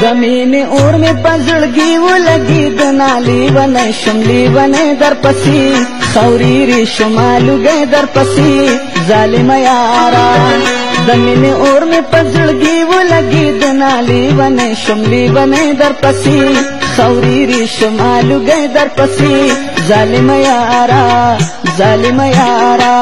زمین اور میں پزڑگی وہ لگی دنالی بنے شملی بنے در پسی۔ توريري شمالو گه در پسې ظالم یارا د مینې اور مې پزړګي ولګي د نالي ونه شملي ونه در پسې توريري شمالو گه در پسې ظالم یارا ظالم یارا۔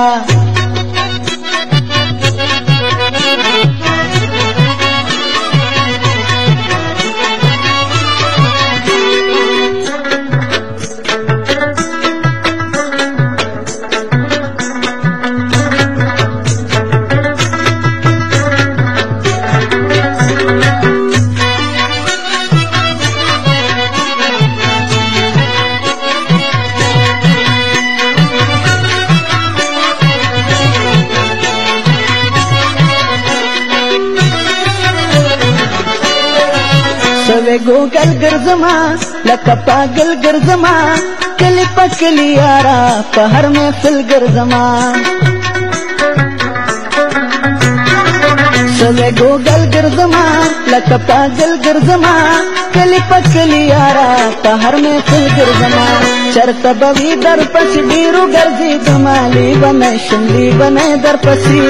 گوگل گرزما لکا پاگل گرزما کلی پکلی یارا پہر میں فل گرزما سوے گوگل گرزما لکا پاگل گرزما کلی پکلی یارا پہر میں فل گرزما چرت بوی در پس ڈیرو گرزی دمالی بنے، شملی بنے در پسی.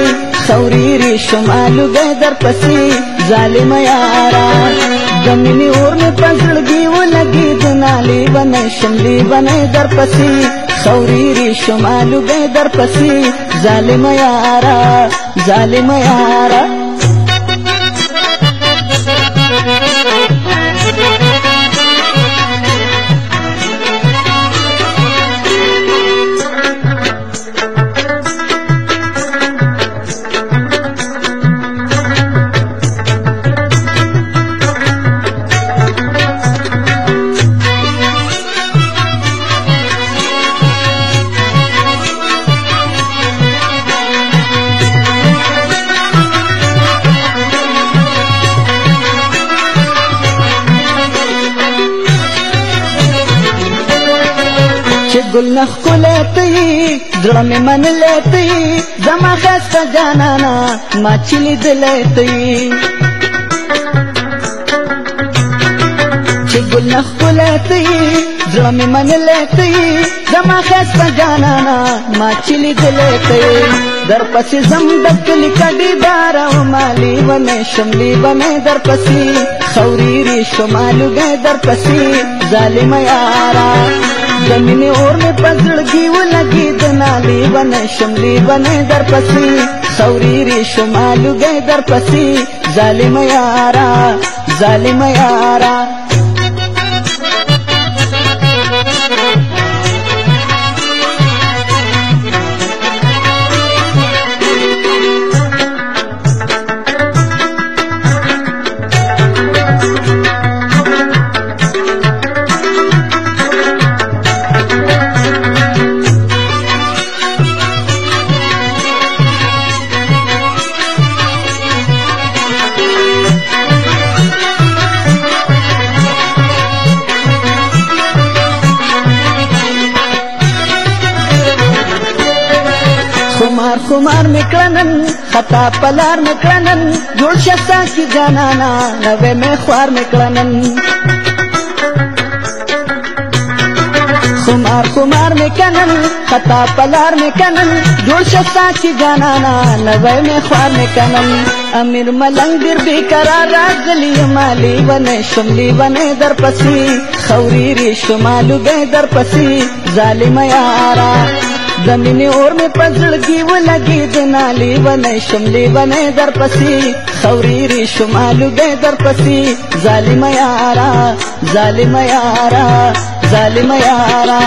خوری ری شمالو گئے در پسی، ظالم یارا. زمینی اور میں پزڑگی وہ لگی دنالی بنے شملی بنے در پسی خوری ری شمالو گئے در پسی ظالم یارا ظالم یارا چې ګل نخ کولتی زړه مې من لتی زما خسته جانانا ما چلی دلتی چې ګل نخ کولتی زړه مې من لتی زما خسته جانانا ما چلی دلتی در پسې زم دکلی کډی دار او مالی ونه شملی بنه در پسې خوري ری شمالو گئے در پسې ظالم یارا۔ زمین اور میں پزڑگی وہ لگی دنالی بنے شملی بنے در پسی خوری ری شمالو گئے در پسی ظالم یارا ظالم یارا خمار خمار مکړنن خطا پلار مکړنن جوړ شسا کی جانانا نوې مې خوار مکړنن خمار خمار مکنن خطا پلار مکنن جوړ شسا کی جانانا نوې مې خوار مکنن امیر ملنګ ډیر بے قرار راغلی مالی ونه شملی ونه در پسی خوري ری شمالو گئے در پسی، ظالم یارا۔ زمین اور میں پزړګي ولګي د نالي ونه شملې ونه در پسي خوري ری شمالو به در پسي ظالم یارا ظالم یارا ظالم یارا